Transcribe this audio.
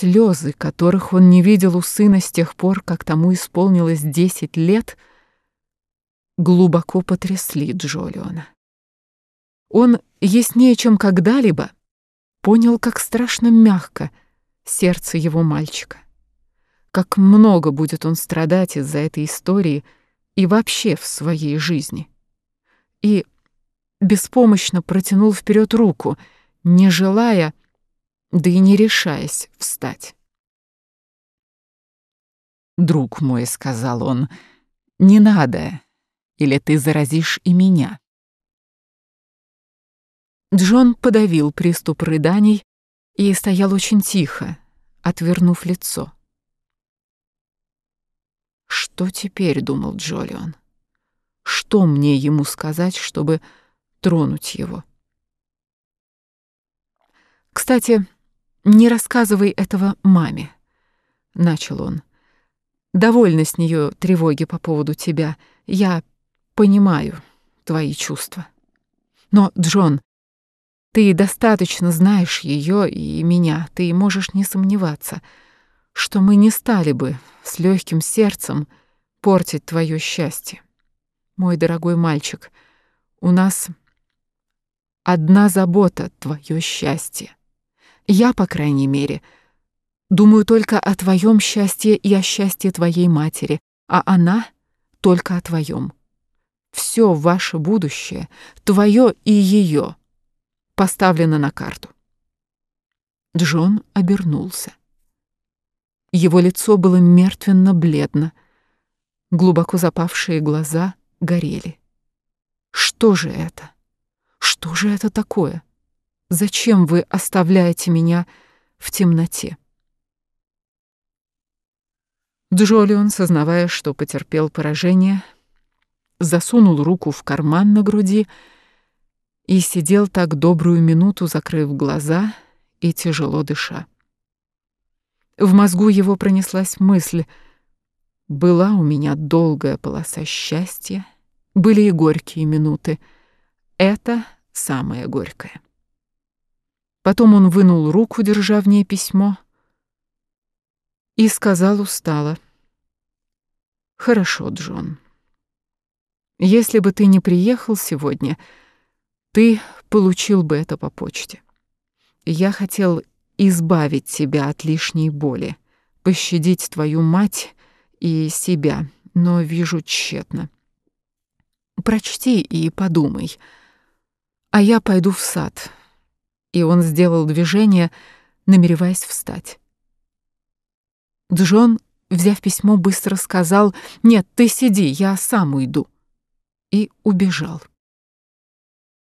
слезы, которых он не видел у сына с тех пор, как тому исполнилось десять лет, глубоко потрясли Джолиона. Он яснее, чем когда-либо, понял, как страшно мягко сердце его мальчика, как много будет он страдать из-за этой истории и вообще в своей жизни. И беспомощно протянул вперед руку, не желая, да и не решаясь встать. «Друг мой», — сказал он, — «не надо, или ты заразишь и меня». Джон подавил приступ рыданий и стоял очень тихо, отвернув лицо. «Что теперь?» — думал Джолион. «Что мне ему сказать, чтобы тронуть его?» «Кстати, не рассказывай этого маме», — начал он. «Довольно с нее тревоги по поводу тебя. Я понимаю твои чувства. Но, Джон, ты достаточно знаешь ее и меня, ты можешь не сомневаться, что мы не стали бы с легким сердцем портить твое счастье. Мой дорогой мальчик, у нас одна забота — твое счастье. Я, по крайней мере, думаю только о твоем счастье и о счастье твоей матери, а она только о твоем. Все ваше будущее, твое и ее — поставлено на карту. Джон обернулся. Его лицо было мертвенно-бледно, глубоко запавшие глаза горели. Что же это? Что же это такое? Зачем вы оставляете меня в темноте? Джолион, сознавая, что потерпел поражение, засунул руку в карман на груди и сидел так добрую минуту, закрыв глаза и тяжело дыша. В мозгу его пронеслась мысль. Была у меня долгая полоса счастья, были и горькие минуты. Это самое горькое. Потом он вынул руку, держа в ней письмо, и сказал устало. «Хорошо, Джон. Если бы ты не приехал сегодня, — ты получил бы это по почте. Я хотел избавить тебя от лишней боли, пощадить твою мать и себя, но вижу тщетно. Прочти и подумай. А я пойду в сад. И он сделал движение, намереваясь встать. Джон, взяв письмо, быстро сказал «Нет, ты сиди, я сам уйду» и убежал.